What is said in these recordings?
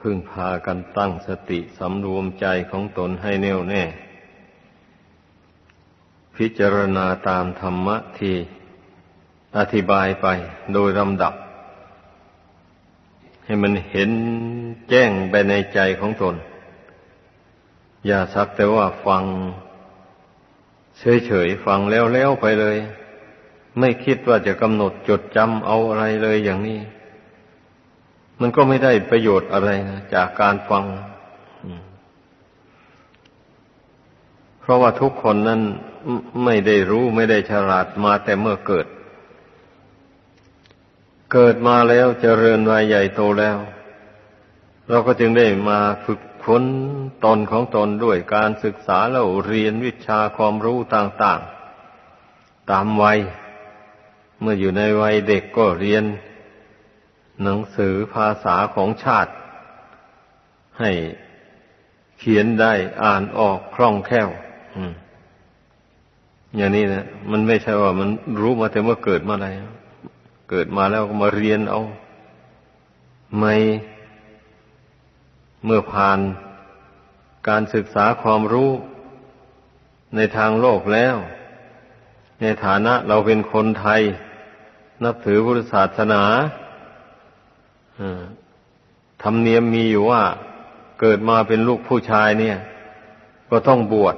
พึ่งพากันตั้งสติสำรวมใจของตนให้แน่วแน่ พิจารณาตามธรรมะที่อธิบายไปโดยลำดับ ให้มันเห็นแจ้งไปในใจของตน อย่าสักแต่ว่าฟัง เฉยๆ ฟังแล้วๆไปเลย ไม่คิดว่าจะกำหนดจดจำเอาอะไรเลยอย่างนี้ มันก็ไม่ได้ประโยชน์อะไรนะจากการฟัง เพราะว่าทุกคนนั้นไม่ได้รู้ไม่ได้ฉลาดมาแต่เมื่อเกิด เกิดมาแล้วเจริญวัยใหญ่โตแล้ว เราก็จึงได้มาฝึกฝนตนของตนด้วยการศึกษาแล้วเรียนวิชาความรู้ต่าง ๆ ตามวัย เมื่ออยู่ในวัยเด็กก็เรียน หนังสือภาษาของชาติ ให้เขียนได้อ่านออกคล่องแคล่วอย่างนี้นะมันไม่ใช่ว่ามันรู้มาแต่เมื่อเกิดมาอะไรเกิดมาแล้วก็มาเรียนเอาไม่เมื่อผ่านการศึกษาความรู้ในทางโลกแล้ว ในฐานะเราเป็นคนไทย นับถือพุทธศาสนา ธรรมเนียมมีอยู่ว่า เกิดมาเป็นลูกผู้ชายเนี่ย ก็ต้องบวช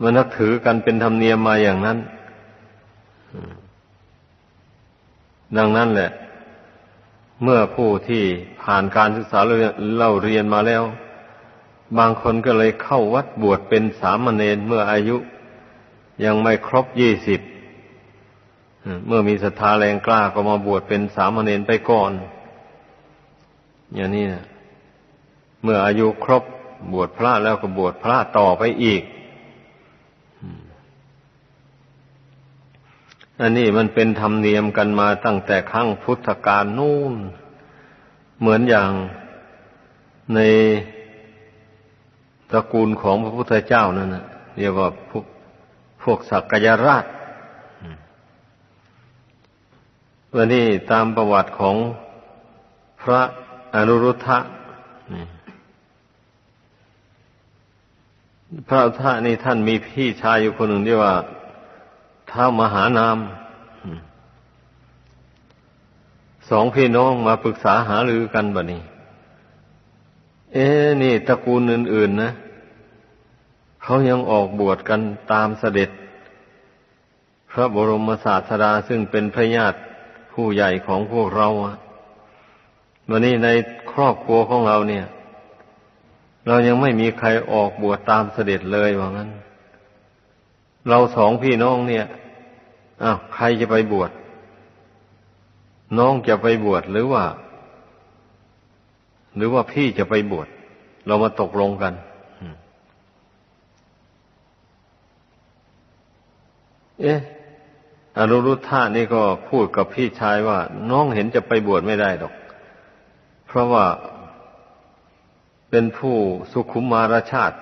มันนับถือกันเป็นธรรมเนียมมาอย่างนั้นดังนั้นแหละ เมื่อผู้ที่ผ่านการศึกษาเล่าเรียนมาแล้ว บางคนก็เลยเข้าวัดบวชเป็นสามเณรเมื่ออายุ ยังไม่ครบยี่สิบ เมื่อมีศรัทธาแรงกล้าก็มาบวชเป็นสามเณรไปก่อน อย่างนี้นะเมื่ออายุครบบวชพระแล้วก็บวชพระต่อไปอีก อันนี้มันเป็นธรรมเนียมกันมาตั้งแต่ครั้งพุทธกาลนู่น เหมือนอย่างในตระกูลของพระพุทธเจ้านั่นนะเรียกว่าพวกพวกสักกยราช วันนี้ตามประวัติของพระอนุรุทธะพระอุทธะนี่ท่านมีพี่ชายอยู่คนหนึ่งที่ว่าท้ามหานาม สองพี่น้องมาปรึกษาหารือกันบะนี้ เอ๊นี่ตระกูลอื่น ๆ นะเขายังออกบวชกันตามเสด็จ พระบรมศาสดาซึ่งเป็นพระญาติ ผู้ใหญ่ของพวกเราวันนี้ในครอบครัวของเราเนี่ย เรายังไม่มีใครออกบวชตามเสด็จเลยว่างั้น เราสองพี่น้องเนี่ยอ้าวใครจะไปบวชน้องจะไปบวชหรือว่า หรือว่าพี่จะไปบวชเรามาตกลงกันเอ๊ะ อนุรุทธานี่ก็พูดกับพี่ชายว่า น้องเห็นจะไปบวชไม่ได้ดอก เพราะว่าเป็นผู้สุขุมมารชาติ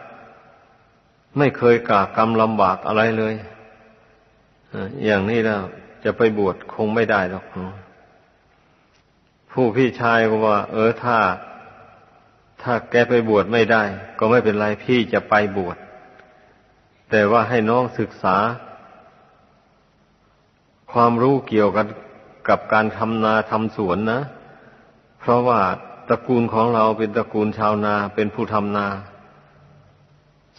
ไม่เคยกากรรมลำบากอะไรเลยอย่างนี้แล้วจะไปบวชคงไม่ได้หรอกผู้พี่ชายก็ว่า เออถ้า ถ้าแกไปบวชไม่ได้ ก็ไม่เป็นไรพี่จะไปบวชแต่ว่าให้น้องศึกษา ความรู้เกี่ยวกันกับการทำนาทำสวนนะ เพราะว่าตระกูลของเราเป็นตระกูลชาวนาเป็นผู้ทำนา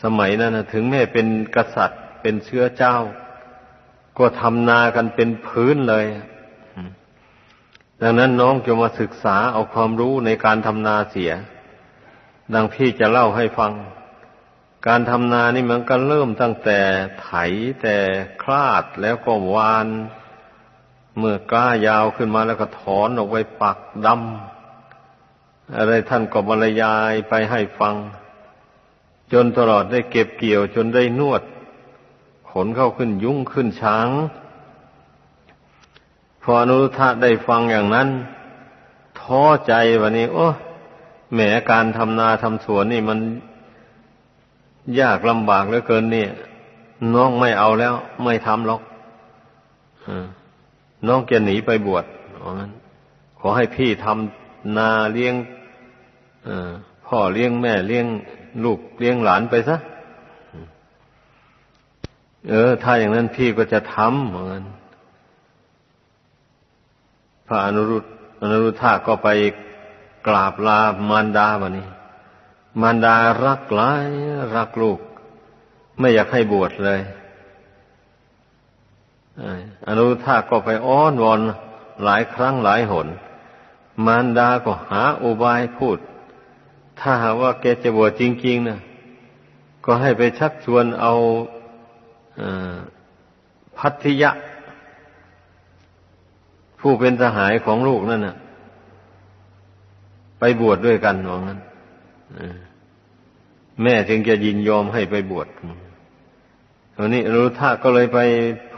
สมัยนั้นนะถึงแม้เป็นกษัตริย์เป็นเชื้อเจ้า ก็ทำนากันเป็นพื้นเลย ดังนั้นน้องจะมาศึกษาเอาความรู้ในการทำนาเสีย ดังพี่จะเล่าให้ฟัง การทำนานี่มันก็เริ่มตั้งแต่ไถแต่คลาดแล้วก็วาน เมื่อก้ายาวขึ้นมาแล้วก็ถอนออกไปปักดำอะไรท่านก็บรรยายไปให้ฟัง จนตลอดได้เก็บเกี่ยวจนได้นวด ขนเข้าขึ้นยุ่งขึ้นช้าง พออนุทธะได้ฟังอย่างนั้น ท้อใจวันนี้ โอ้แหมการทำนาทำสวนนี่มันยากลำบากเหลือเกินเนี่ย น้องไม่เอาแล้ว ไม่ทำหรอก น้องจะหนีไปบวชขอให้พี่ทำนาเลี้ยงพ่อเลี้ยงแม่เลี้ยงลูกเลี้ยงหลานไปซะเออ ถ้าอย่างนั้นพี่ก็จะทำเหมือนกันพระอนุรุตอนุรุทธาก็ไปกราบลามารดาวันนี้ มารดารักหลาย รักลูก ไม่อยากให้บวชเลย อนุทาก็ไปอ้อนวอนหลายครั้งหลายหน มารดาก็หาอุบายพูด ถ้าหาว่าแกจะบวชจริงๆนะก็ให้ไปชักชวนเอาพัทธิยะ ผู้เป็นสหายของลูกนั่นน่ะ ไปบวชดด้วยกันว่างั้นแม่จึงจะยินยอมให้ไปบวช ตอนนี้รู้ท่าก็เลยไป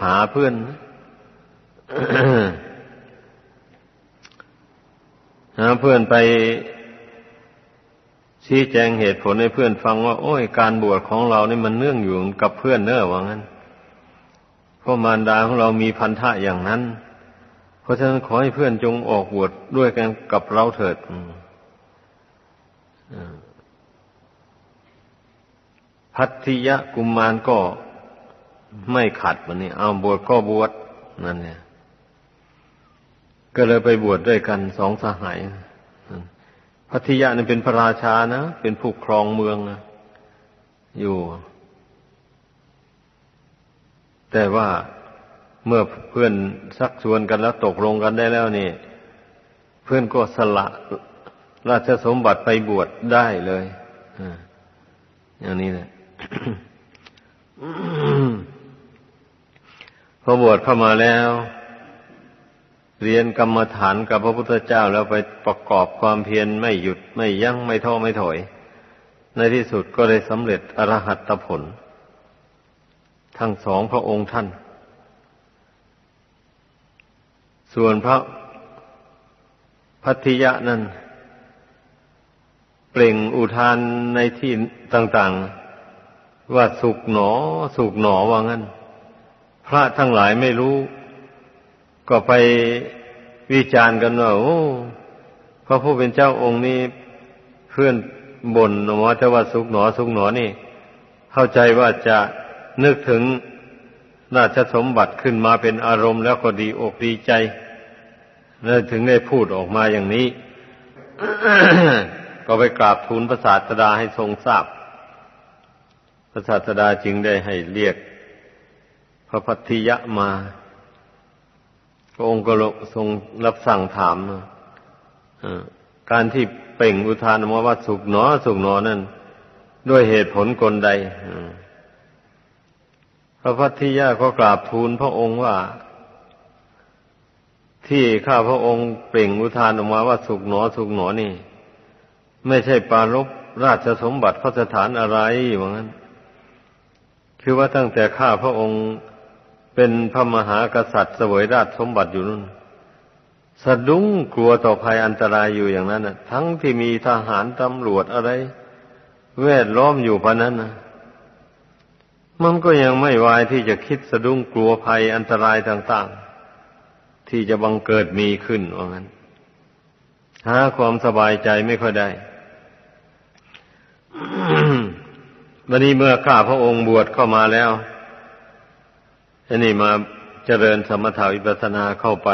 หาเพื่อนหาเพื่อนไปชี้แจงเหตุผลให้เพื่อนฟังว่า โอ้ยการบวชของเรานี่มันเนื่องอยู่กับเพื่อนเน้อว่างั้นเพราะมารดาของเรามีพันธะอย่างนั้น เพราะฉะนั้นขอให้เพื่อนจงออกบวชดด้วยกันกับเราเถิดพัทธิยะกุมมารก็ ไม่ขัดวันนี้ เอาบวชก็บวชนั่นเนี่ย ก็เลยไปบวชดด้วยกันสองสหายพัทยาเนี่ยเป็นพระราชานะ เป็นผู้ครองเมืองนะอยู่ แต่ว่าเมื่อเพื่อนสักชวนกันแล้วตกลงกันได้แล้วนี่ เพื่อนก็สละราชสมบัติไปบวชได้เลยอย่างนี้แหละ พอบวชเข้ามาแล้ว เรียนกรรมฐานกับพระพุทธเจ้าแล้วไปประกอบความเพียรไม่หยุดไม่ยั้งไม่ท้อไม่ถอย ในที่สุดก็ได้สำเร็จอรหัตผล ทั้งสองพระองค์ท่าน ส่วนพระพัทยะนั้นเปล่งอุทานในที่ต่าง ๆ ว่าสุกหนอ สุกหนอว่างั้น พระทั้งหลายไม่รู้ ก็ไปวิจารณ์กันว่าโอ้พระผู้เป็นเจ้าองค์นี้เพื่อนบ่นว่าจะว่าสุกหนอสุกหนอนี่ เข้าใจว่าจะนึกถึงราชสมบัติขึ้นมาเป็นอารมณ์แล้วก็ดีอกดีใจแล้วถึงได้พูดออกมาอย่างนี้ ก็ไปกราบทูลพระศาสดาให้ทรงทราบ พระศาสดาจึงได้ให้เรียก ระพัทธิยะมาพระองค์ก็ทรงรับสั่งถามการที่เป่งอุทานมาว่าสุกหนอ สุกหนอนั่นด้วยเหตุผลกลใดพระพัทธิยาก็กราบทูลพระองค์ว่า ที่ข้าพระองค์เปล่งอุทานออกมาว่าสุกหนอ สุกหนอนี่ ไม่ใช่ปารบราชสมบัติพระสถานอะไรอย่างนั้น คือว่าตั้งแต่ข้าพระองค์ เป็นพระมหากษัตริย์เสวยราชสมบัติอยู่นั่นสะดุ้งกลัวต่อภัยอันตรายอยู่อย่างนั้นนะทั้งที่มีทหารตำรวจอะไร แวดล้อมอยู่พะนั้นนะมันก็ยังไม่วายที่จะคิดสะดุ้งกลัวภัยอันตรายต่าง ๆ ที่จะบังเกิดมีขึ้นว่างั้นหาความสบายใจไม่ค่อยได้วันนี้เมื่อข้าพระองค์บวชเข้ามาแล้ว อันนี้มาเจริญสมถาวิปัสนาเข้าไป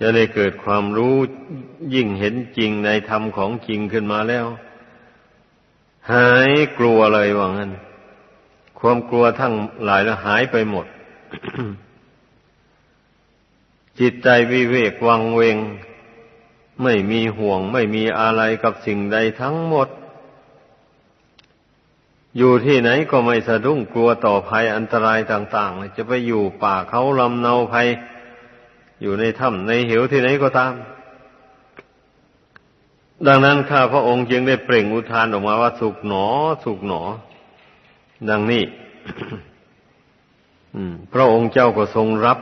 จะได้เกิดความรู้ยิ่งเห็นจริงในธรรมของจริงขึ้นมาแล้ว หายกลัวเลยว่างั้น ความกลัวทั้งหลายแล้วหายไปหมด จิตใจวิเวกวังเวง ไม่มีห่วงไม่มีอะไรกับสิ่งใดทั้งหมด อยู่ที่ไหนก็ไม่สะดุ้งกลัวต่อภัยอันตรายต่างๆ จะไปอยู่ป่าเขาลำเนาภัย อยู่ในถ้ำในเหวที่ไหนก็ตาม ดังนั้นข้าพระองค์จึงได้เปล่งอุทานออกมาว่าสุขหนอ สุขหนอ ดังนี้พระองค์เจ้าก็ทรงรับ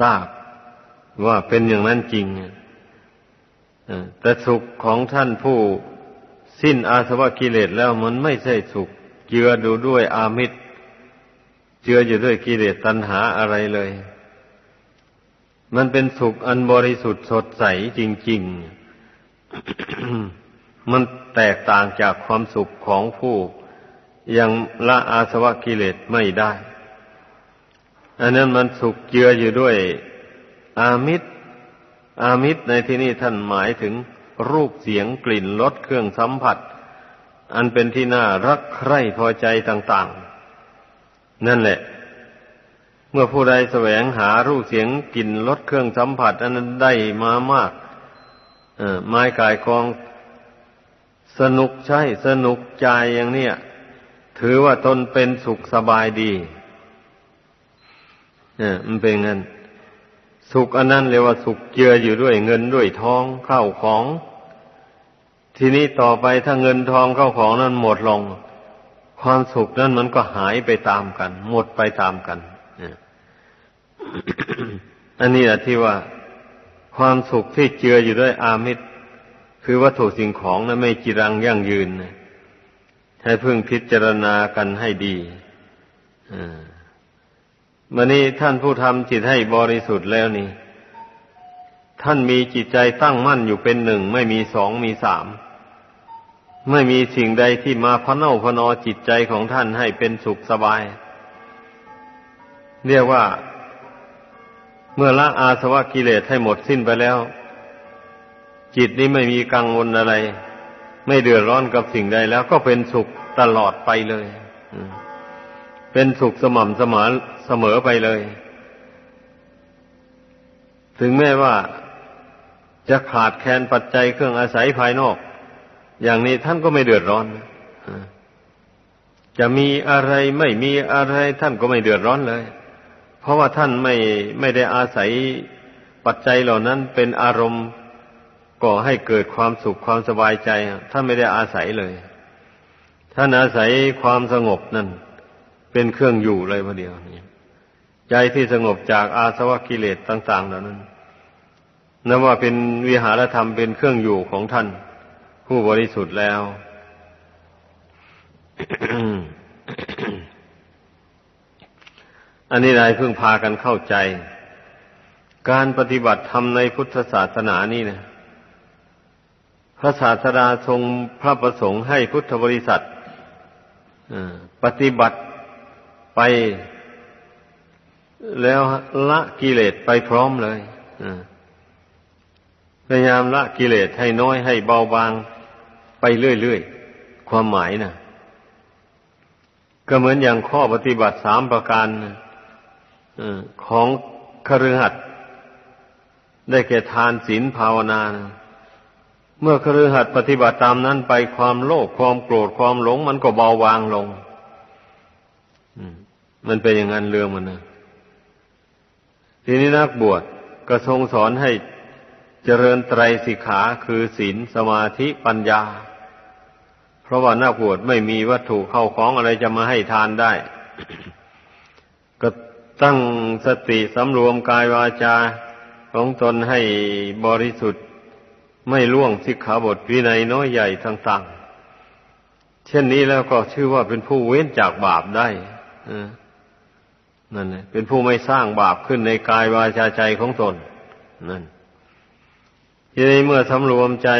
ทราบว่าเป็นอย่างนั้นจริงแต่สุขของท่านผู้สิ้นอาสวะกิเลสแล้วมันไม่ใช่สุข เจือดูด้วยอามิตร เจืออยู่ด้วยกิเลสตัณหาอะไรเลย มันเป็นสุขอันบริสุทธิ์สดใสจริง ๆ มันแตกต่างจากความสุขของผู้ ยังละอาสวะกิเลสไม่ได้ อันนั้นมันสุขเจืออยู่ด้วยอามิตร อามิตรในที่นี้ท่านหมายถึงรูปเสียงกลิ่นรสเครื่องสัมผัส อันเป็นที่น่ารักใคร่พอใจต่างๆ นั่นแหละ เมื่อผู้ใดแสวงหารูปเสียงกลิ่นรสเครื่องสัมผัส อันนั้นได้มามากไม้กายกอง สนุกใช่ สนุกใจอย่างเนี้ยถือว่าตนเป็นสุขสบายดีเนี่ยมันเป็นงั้น สุขอันนั้นเรียกว่าสุขเจืออยู่ด้วยเงินด้วยทองเข้าของ ทีนี้ต่อไปถ้าเงินทองเข้าของนั้นหมดลง ความสุขนั้นมันก็หายไปตามกัน หมดไปตามกันอันนี้แหละที่ว่าความสุขที่เจืออยู่ด้วยอามิตร คือวัตถุสิ่งของนั้นไม่จีรังยั่งยืนให้พึ่งพิจารณากันให้ดีมื่อนี้ท่านผู้ทำจิตให้บริสุทธิ์แล้วนี่ ท่านมีจิตใจตั้งมั่นอยู่เป็นหนึ่ง ไม่มีสองมีสาม ไม่มีสิ่งใดที่มาพะเนาพนอจิตใจของท่านให้เป็นสุขสบาย เรียกว่า เมื่อละอาสวะกิเลสให้หมดสิ้นไปแล้ว จิตนี้ไม่มีกังวลอะไร ไม่เดือดร้อนกับสิ่งใดแล้วก็เป็นสุขตลอดไปเลยเป็นสุขสม่ำเสมอเสมอไปเลย ถึงแม้ว่าจะขาดแคลนปัจจัยเครื่องอาศัยภายนอก อย่างนี้ท่านก็ไม่เดือดร้อนจะมีอะไรไม่มีอะไรท่านก็ไม่เดือดร้อนเลย เพราะว่าท่านไม่ไม่ได้อาศัยปัจจัยเหล่านั้นเป็นอารมณ์ก่อให้เกิดความสุขความสบายใจท่านไม่ได้อาศัยเลย ท่านอาศัยความสงบนั่น เป็นเครื่องอยู่เลยพอเดียวนี่ใจที่สงบจากอาสวะกิเลสต่าง ๆ เหล่านั้นนับว่าเป็นวิหารธรรมเป็นเครื่องอยู่ของท่าน ผู้บริสุทธิ์แล้ว อันนี้นายเพิ่งพากันเข้าใจ การปฏิบัติธรรมในพุทธศาสนานี่นะพระศาสดาทรงพระประสงค์ให้พุทธบริษัทปฏิบัติไปแล้วละกิเลสไปพร้อมเลยพยายามละกิเลสให้น้อยให้เบาบาง ไปเรื่อยๆ ความหมายนะก็เหมือนอย่างข้อปฏิบัติสามประการของคฤหัสถ์ได้แก่ทานศีลภาวนาเมื่อคฤหัสถ์ปฏิบัติตามนั้นไปความโลภความโกรธความหลง มันก็เบาบางลงมันเป็นอย่างนั้นเรื่องมันนะทีนี้นักบวชก็ทรงสอนให้เจริญไตรสิกขาคือศีลสมาธิปัญญา เพราะว่านักบวชไม่มีวัตถุเข้าของอะไรจะมาให้ทานได้ ก็ตั้งสติสำรวมกายวาจาของตนให้บริสุทธิ์ไม่ล่วงสิกขาบทวินัยน้อยใหญ่ต่างๆ เช่นนี้แล้วก็ชื่อว่าเป็นผู้เว้นจากบาปได้นั่นแหละเป็นผู้ไม่สร้างบาปขึ้นในกายวาจาใจของตน นั่นทีนี้เมื่อสำรวมใจ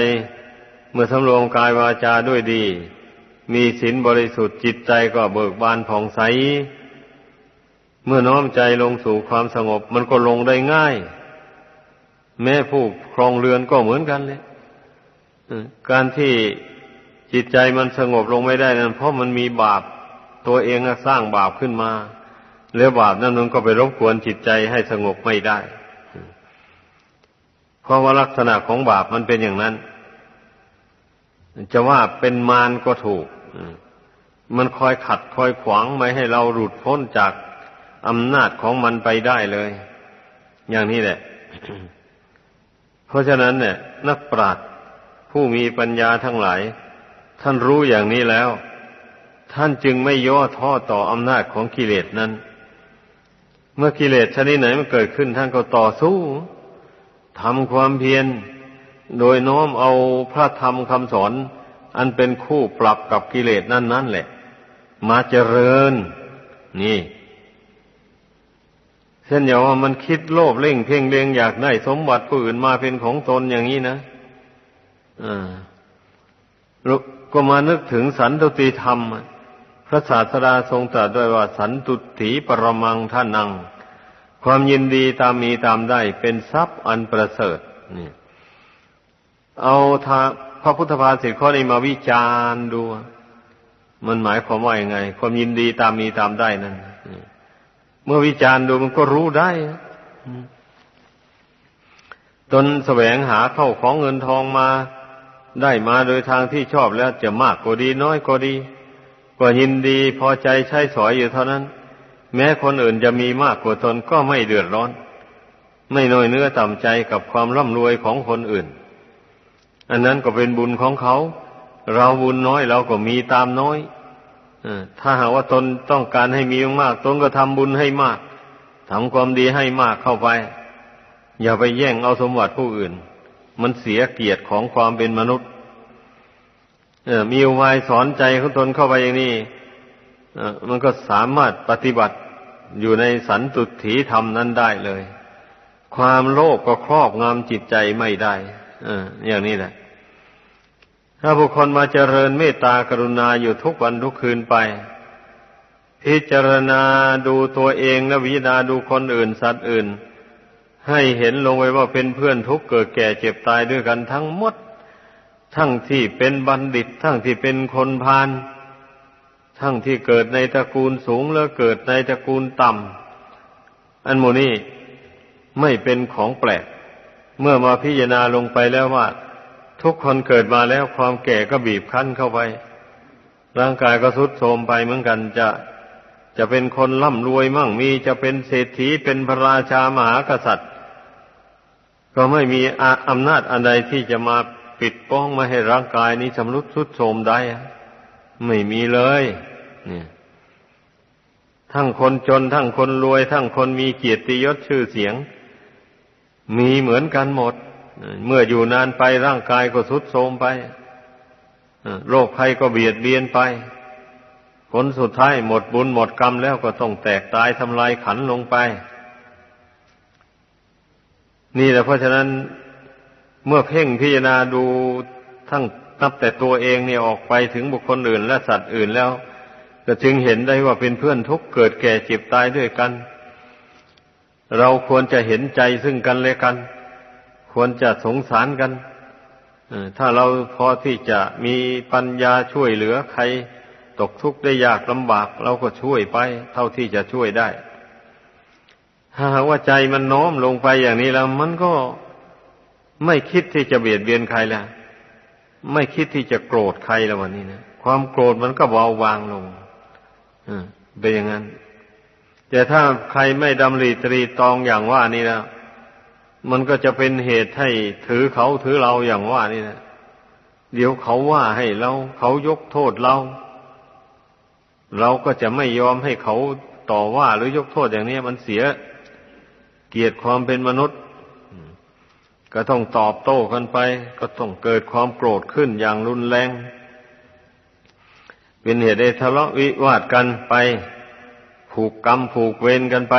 เมื่อสำรวมกายวาจาด้วยดี มีศีลบริสุทธิ์จิตใจก็เบิกบานผ่องใส เมื่อน้อมใจลงสู่ความสงบ มันก็ลงได้ง่าย แม้ผู้ครองเรือนก็เหมือนกันเลยการที่จิตใจมันสงบลงไม่ได้นั้นเพราะมันมีบาปตัวเองสร้างบาปขึ้นมา แล้วบาปนั้นมันก็ไปรบกวนจิตใจให้สงบไม่ได้ เพราะว่าลักษณะของบาปมันเป็นอย่างนั้น จะว่าเป็นมารก็ถูก มันคอยขัดคอยขวางไม่ให้เราหลุดพ้นจากอำนาจของมันไปได้เลย อย่างนี้แหละ เพราะฉะนั้นเนี่ย นักปราชญ์ผู้มีปัญญาทั้งหลาย ท่านรู้อย่างนี้แล้ว ท่านจึงไม่ย่อท้อต่ออำนาจของกิเลสนั้น เมื่อกิเลสชนิดไหนมันเกิดขึ้นท่านก็ต่อสู้ทำความเพียร โดยน้อมเอาพระธรรมคำสอน อันเป็นคู่ปรับกับกิเลสนั่นนั่นแหละ มาเจริญ นี่เช่นอย่างว่ามันคิดโลภเล่งเพ่งเลงอยากได้สมบัติผู้อื่นมาเป็นของตนอย่างนี้นะอ่าก็มานึกถึงสันตุติธรรม พระศาสดาทรงตรัสด้วยว่า สันตุถีปรมังท่านัง ความยินดีตามมีตามได้เป็นทรัพย์อันประเสริฐนี่ เอาทาพระพุทธภาษิตข้อนี้มาวิจารณ์ดู มันหมายความว่ายังไง ความยินดีตามมีตามได้นั่นเมื่อวิจารณ์ดูมันก็รู้ได้ตนแสวงหาเข้าของเงินทองมา ได้มาโดยทางที่ชอบแล้วจะมากก็ดีน้อยก็ดี ก็ยินดีพอใจใช้สอยอยู่เท่านั้น แม้คนอื่นจะมีมากกว่าตนก็ไม่เดือดร้อน ไม่น้อยเนื้อต่ำใจกับความร่ำรวยของคนอื่น อันนั้นก็เป็นบุญของเขา เราบุญน้อยเราก็มีตามน้อยถ้าหากว่าตนต้องการให้มีมาก ตนก็ทำบุญให้มากทำความดีให้มากเข้าไป อย่าไปแย่งเอาสมบัติผู้อื่น มันเสียเกียรติของความเป็นมนุษย์มีอุบายสอนใจของตนเข้าไปอย่างนี้มันก็สามารถปฏิบัติอยู่ในสันตุถีธรรมนั้นได้เลย ความโลภกก็ครอบงำจิตใจไม่ได้ อย่างนี้แหละ ถ้าบุคคลมาเจริญเมตตากรุณาอยู่ทุกวันทุกคืนไป พิจารณาดูตัวเองและวิจารณาดูคนอื่นสัตว์อื่น ให้เห็นลงไว้ว่าเป็นเพื่อนทุกเกิดแก่เจ็บตายด้วยกันทั้งหมด ทั้งที่เป็นบัณฑิต ทั้งที่เป็นคนพาลทั้งที่เกิดในตระกูลสูงแล้วเกิดในตระกูลต่ำอันโมนี้ไม่เป็นของแปลก เมื่อมาพิจารณาลงไปแล้วว่า ทุกคนเกิดมาแล้วความแก่ก็บีบคั้นเข้าไป ร่างกายก็ทรุดโทรมไปเหมือนกันจะจะเป็นคนร่ำรวยมั่งมีจะเป็นเศรษฐีเป็นพระราชามหากษัตริย์ ก็ไม่มีอำนาจอันใดที่จะมาปิดป้องไม่ให้ร่างกายนี้ชำรุดทรุดโทรมได้ ไม่มีเลย เนี่ย ทั้งคนจน ทั้งคนรวย ทั้งคนมีเกียรติยศชื่อเสียง มีเหมือนกันหมด เมื่ออยู่นานไปร่างกายก็ทรุดโทรมไปโรคภัยก็เบียดเบียนไปผลสุดท้ายหมดบุญหมดกรรมแล้วก็ต้องแตกตายทำลายขันลงไป นี่แหละเพราะฉะนั้นเมื่อเพ่งพิจารณาดูทั้งนับแต่ตัวเองเนี่ยออกไปถึงบุคคลอื่นและสัตว์อื่นแล้ว ก็จึงเห็นได้ว่าเป็นเพื่อนทุกเกิดแก่เจ็บตายด้วยกัน เราควรจะเห็นใจซึ่งกันและกัน ควรจะสงสารกันถ้าเราพอที่จะมีปัญญาช่วยเหลือใคร ตกทุกข์ได้ยากลำบาก เราก็ช่วยไป เท่าที่จะช่วยได้ ถ้าว่าใจมันโน้มลงไปอย่างนี้แล้ว มันก็ไม่คิดที่จะเบียดเบียนใครแล้วไม่คิดที่จะโกรธใครแล้ววันนี้นะความโกรธมันก็เบาบางลงเป็นอย่างนั้น แต่ถ้าใครไม่ดำริตรีตองอย่างว่านี่แล้วมันก็จะเป็นเหตุให้ถือเขาถือเราอย่างว่านี่นะเดี๋ยวเขาว่าให้เราเขายกโทษเรา เราก็จะไม่ยอมให้เขาต่อว่าหรือยกโทษอย่างนี้มันเสียเกียรติความเป็นมนุษย์ ก็ต้องตอบโต้กันไป ก็ต้องเกิดความโกรธขึ้นอย่างรุนแรง เป็นเหตุให้ทะเลาะวิวาทกันไป ผูกกรรมผูกเวรกันไป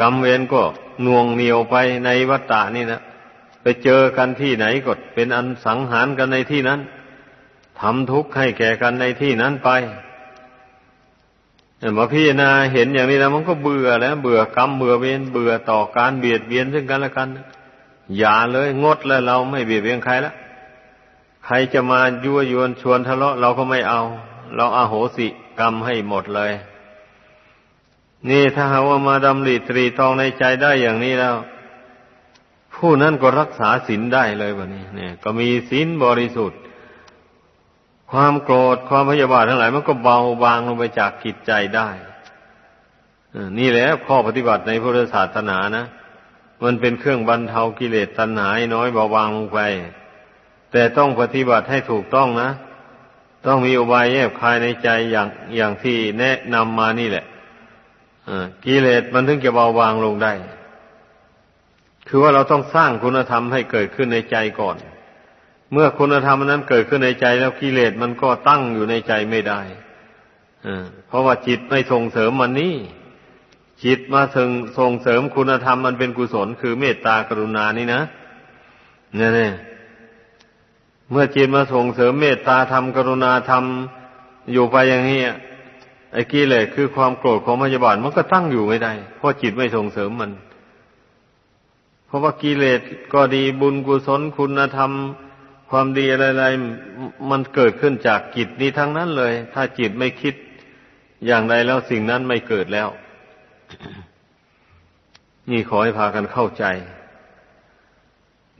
กรรมเวรก็น่วงเหนียวไปในวัฏฏานี่นะไปเจอกันที่ไหนก็เป็นอันสังหารกันในที่นั้นทำทุกข์ให้แก่กันในที่นั้นไปมาพี่นาเห็นอย่างนี้แล้วมันก็เบื่อแล้ว เบื่อกรรมเบื่อเวรเบื่อต่อการเบียดเบียนซึ่งกันและกันอย่าเลยงดแล้วเราไม่เบียดเบียนใครแล้วใครจะมายั่วยวนชวนทะเลาะเราก็ไม่เอา เราอาโหสิกรรมให้หมดเลย นี่ถ้าหาว่ามาดำริตรีตองในใจได้อย่างนี้แล้ว ผู้นั้นก็รักษาศีลได้เลยวันนี้ เนี่ย ก็มีศีลบริสุทธิ์ ความโกรธความพยาบาททั้งหลาย มันก็เบาบางลงไปจากจิตใจได้นี่แหละข้อปฏิบัติในพุทธศาสนานะมันเป็นเครื่องบรรเทากิเลสตัณหาน้อยเบาบางลงไป แต่ต้องปฏิบัติให้ถูกต้องนะ ต้องมีอุบายแยบคายในใจอย่างอย่างที่แนะนำมานี่แหละ กิเลสมันถึงจะเบาบางลงได้ คือว่าเราต้องสร้างคุณธรรมให้เกิดขึ้นในใจก่อน เมื่อคุณธรรมนั้นเกิดขึ้นในใจแล้วกิเลสมันก็ตั้งอยู่ในใจไม่ได้เพราะว่าจิตไม่ส่งเสริมมันนี่ จิตมาส่งส่งเสริมคุณธรรมมันเป็นกุศล คือเมตตากรุณานี่นะเนี่ยเนี่ยเมื่อจิตมาส่งเสริมเมตตาธรรมกรุณาธรรมอยู่ไปอย่างนี้ ไอ้กิเลสคือความโกรธของพยาบาทมันก็ตั้งอยู่ไม่ได้ เพราะจิตไม่ส่งเสริมมัน เพราะว่ากิเลสก็ดีบุญกุศลคุณธรรม ความดีอะไรๆมันเกิดขึ้นจากจิตนี้ทั้งนั้นเลย ถ้าจิตไม่คิดอย่างใดแล้วสิ่งนั้นไม่เกิดแล้ว นี่ขอให้พากันเข้าใจ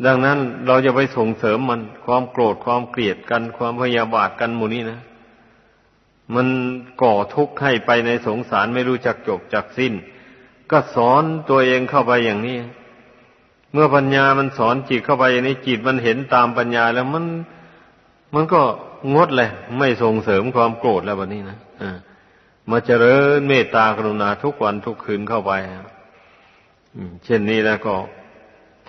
ดังนั้นเราจะไปส่งเสริมมันความโกรธความเกลียดกันความพยาบาทกันหมู่นี้นะ มันก่อทุกข์ให้ไปในสงสารไม่รู้จักจบจักสิ้น ก็สอนตัวเองเข้าไปอย่างนี้ เมื่อปัญญามันสอนจิตเข้าไปอย่างนี้จิตมันเห็นตามปัญญาแล้วมัน มันก็งดเลยไม่ส่งเสริมความโกรธแล้ววันนี้นะอ่ามาเจริญเมตตากรุณาทุกวันทุกคืนเข้าไปเช่นนี้แล้วก็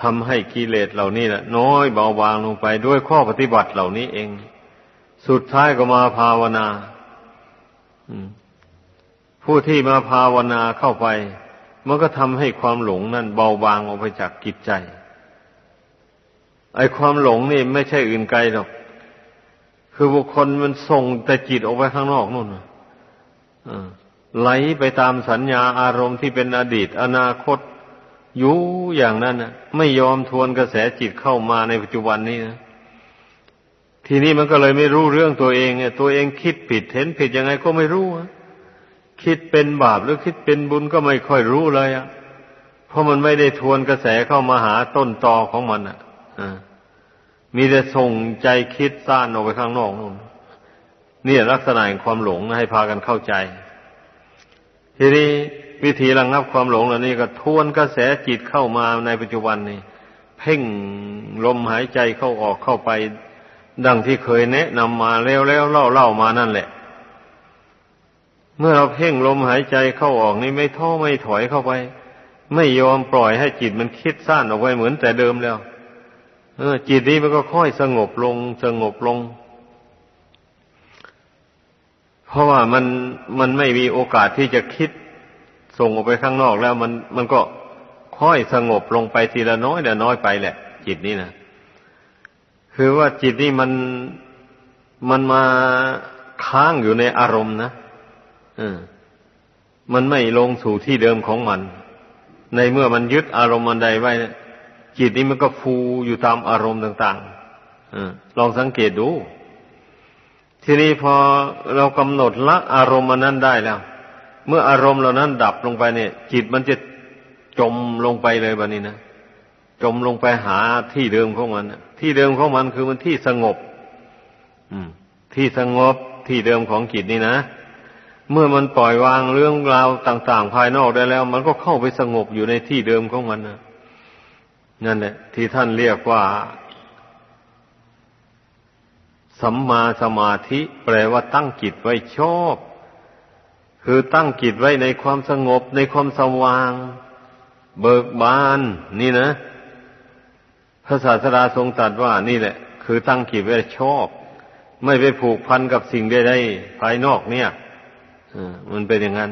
ทำให้กิเลสเหล่านี้แหละน้อยเบาบางลงไปด้วยข้อปฏิบัติเหล่านี้เอง สุดท้ายก็มาภาวนา ผู้ที่มาภาวนาเข้าไป มันก็ทำให้ความหลงนั่นเบาบางออกไปจากกิจใจ ไอ้ความหลงนี่ไม่ใช่อื่นไกลหรอก คือบุคคลมันส่งแต่จิตออกไปข้างนอกนู่นไหลไปตามสัญญาอารมณ์ที่เป็นอดีต อนาคตอยู่อย่างนั้นนะไม่ยอมทวนกระแสจิตเข้ามาในปัจจุบันนี้นะ ทีนี้มันก็เลยไม่รู้เรื่องตัวเองตัวเองคิดผิดเห็นผิดยังไงก็ไม่รู้คิดเป็นบาปหรือคิดเป็นบุญก็ไม่ค่อยรู้เลยอะเพราะมันไม่ได้ทวนกระแสเข้ามาหาต้นตอของมันอะมีแต่ส่งใจคิดซ่านออกไปข้างนอกนู่นนี่ลักษณะแห่งความหลงให้พากันเข้าใจ ทีนี้วิธีระงับความหลงเหล่านี้ก็ทวนกระแสจิตเข้ามาในปัจจุบันนี่เพ่งลมหายใจเข้าออกเข้าไป ดังที่เคยแนะนำมาแล้วแล้วเล่าเล่ามานั่นแหละ เมื่อเราเพ่งลมหายใจเข้าออกนี่ไม่ท้อไม่ถอยเข้าไป ไม่ยอมปล่อยให้จิตมันคิดสั้นออกไปเหมือนแต่เดิมแล้ว เออ จิตนี้มันก็ค่อยสงบลง สงบลง เพราะว่ามันมันไม่มีโอกาสที่จะคิดส่งออกไปข้างนอกแล้ว มันมันก็ค่อยสงบลงไปทีละน้อยละน้อยไปแหละ จิตนี้นะ คือว่าจิตนี่มันมันมาค้างอยู่ในอารมณ์นะอมันไม่ลงสู่ที่เดิมของมัน ในเมื่อมันยึดอารมณ์มันใดไว้ จิตนี้มันก็ฟูอยู่ตามอารมณ์ต่างๆอลองสังเกตดู ทีนี้พอเรากำหนดละอารมณ์มันนั้นได้แล้ว เมื่ออารมณ์เหล่านั้นดับลงไปเนี่ย จิตมันจะจมลงไปเลยแบบนี้นะ จมลงไปหาที่เดิมของมัน ที่เดิมของมันคือมันที่สงบ อืม ที่สงบที่เดิมของจิตนี่นะ เมื่อมันปล่อยวางเรื่องราวต่างๆ ภายนอกได้แล้ว มันก็เข้าไปสงบอยู่ในที่เดิมของมันนะนั่นแหละ ที่ท่านเรียกว่า สัมมาสมาธิ แปลว่าตั้งจิตไว้ชอบ คือตั้งจิตไว้ในความสงบในความสว่าง เบิกบาน นี่นะ พระศาสดาทรงตรัสว่านี่แหละ คือตั้งกิจไว้ชอบ ไม่ไปผูกพันกับสิ่งใดๆภายนอกเนี่ยมันเป็นอย่างนั้น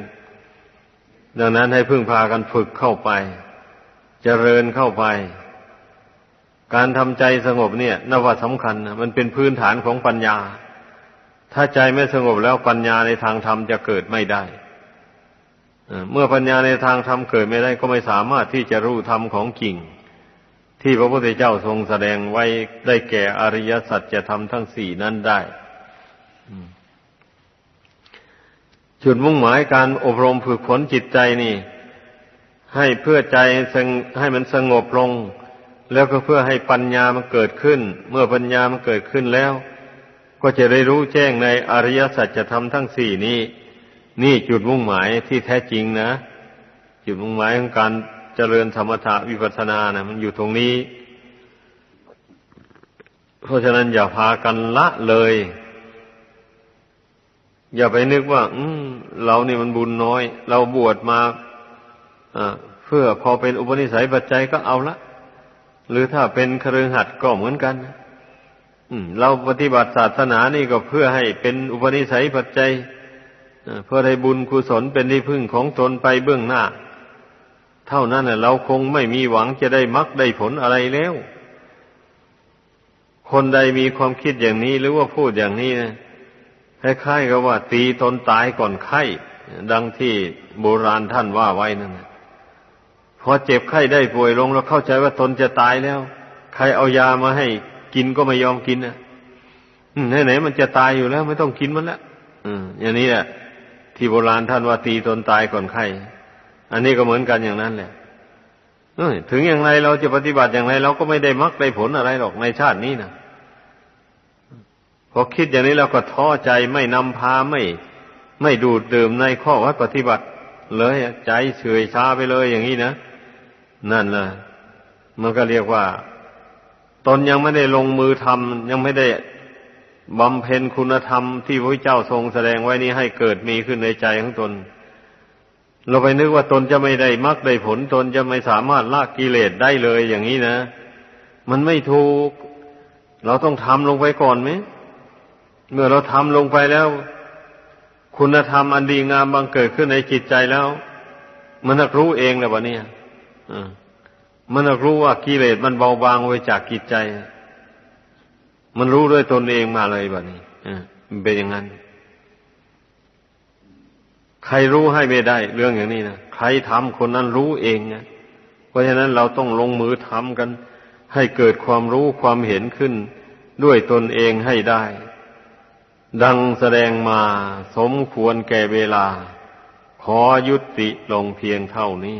ดังนั้นให้พึ่งพากันฝึกเข้าไปจเจริญเข้าไป การทำใจสงบเนี่ยนว่าสำคัญนะมันเป็นพื้นฐานของปัญญา ถ้าใจไม่สงบแล้วปัญญาในทางธรรมจะเกิดไม่ได้เมื่อปัญญาในทางธรรมเกิดไม่ได้ก็ไม่สามารถที่จะรู้ธรรมของจริง ที่พระพุทธเจ้าทรงแสดงไว้ได้แก่อริยสัจจะทำทั้งสี่นั้นได้จุดมุ่งหมายการอบรมฝึกฝนจิตใจนี่ ให้เพื่อใจให้มันสงบลง แล้วก็เพื่อให้ปัญญามันเกิดขึ้น เมื่อปัญญามันเกิดขึ้นแล้ว ก็จะได้รู้แจ้งในอริยสัจจะทำทั้งสี่นี้ นี่จุดมุ่งหมายที่แท้จริงนะ จุดมุ่งหมายของการ ริญธรรมะวิปัสสนานะมันอยู่ตรงนี้ เพราะฉะนั้นอย่าพากันละเลย อย่าไปนึกว่า อืมเรานี่มันบุญน้อย เราบวชมาเพื่อพอเป็นอุปนิสัยปัจจัยก็เอาละหรือถ้าเป็นครือหัดก็เหมือนกันเราปฏิบัติศาสนานี่ก็เพื่อให้เป็นอุปนิสัยปัจจัยเพื่อให้บุญกุศลเป็นที่พึ่งของตนไปเบื้องหน้า เท่านั้นเราคงไม่มีหวังจะได้มรรคได้ผลอะไรแล้ว คนใดมีความคิดอย่างนี้หรือว่าพูดอย่างนี้นะคล้ายๆกับว่า ตีตนตายก่อนไข้ ดังที่โบราณท่านว่าไว้นั่นพอเจ็บไข้ได้ป่วยลงแล้วเข้าใจว่าตนจะตายแล้ว ใครเอายามาให้กินก็ไม่ยอมกินนะไหนๆมันจะตายอยู่แล้ว ไม่ต้องกินมันละอืมอย่างนี้แหละที่โบราณท่านว่าตีตนตายก่อนไข้ อันนี้ก็เหมือนกันอย่างนั้นแหละถึงอย่างไรเราจะปฏิบัติอย่างไร เราก็ไม่ได้มรรคได้ผลอะไรหรอกในชาตินี้นะพอคิดอย่างนี้เราก็ท้อใจไม่นำพาไม่ ไม่ดูดดื่มในข้อวัดปฏิบัติเลยใจเฉยชาไปเลยอย่างนี้นะนั่นแหละมันก็เรียกว่า ตนยังไม่ได้ลงมือทำยังไม่ได้บำเพ็ญคุณธรรมที่พระเจ้าทรงแสดงไว้นี้ให้เกิดมีขึ้นในใจของตน เราไปนึกว่าตนจะไม่ได้มรรคได้ผล ตนจะไม่สามารถละกกิเลสได้เลยอย่างนี้นะ มันไม่ถูก เราต้องทำลงไปก่อนไหม เมื่อเราทำลงไปแล้ว คุณธรรมอันดีงามบังเกิดขึ้นในจิตใจแล้ว มันนักรู้เองและวะเนี่ยมันนักรู้ว่ากิเลสมันเบาบางไปจากจิตใจ มันรู้ด้วยตนเองมาเลยแบบนี้มันเป็นอย่างนั้น ใครรู้ให้ไม่ได้ เรื่องอย่างนี้นะใครทำคนนั้นรู้เองนะเพราะฉะนั้นเราต้องลงมือทำกัน ให้เกิดความรู้ความเห็นขึ้น ด้วยตนเองให้ได้ ดังแสดงมาสมควรแก่เวลา ขอยุติลงเพียงเท่านี้